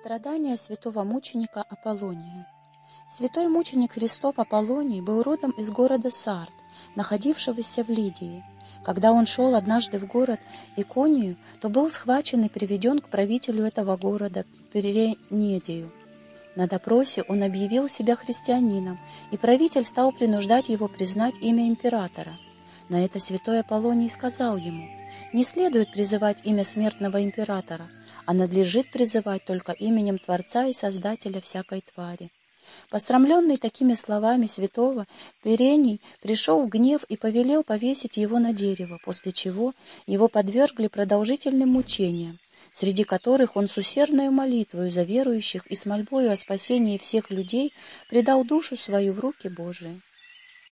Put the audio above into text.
Страдания святого мученика Аполлония Святой мученик Христоф Аполлоний был родом из города Сард, находившегося в Лидии. Когда он шел однажды в город Иконию, то был схвачен и приведен к правителю этого города Перенедию. На допросе он объявил себя христианином, и правитель стал принуждать его признать имя императора. На это святой Аполлоний сказал ему, «Не следует призывать имя смертного императора, а надлежит призывать только именем Творца и Создателя всякой твари». Посрамленный такими словами святого, Перений пришел в гнев и повелел повесить его на дерево, после чего его подвергли продолжительным мучениям, среди которых он с усердной молитвою за верующих и с мольбою о спасении всех людей предал душу свою в руки Божии.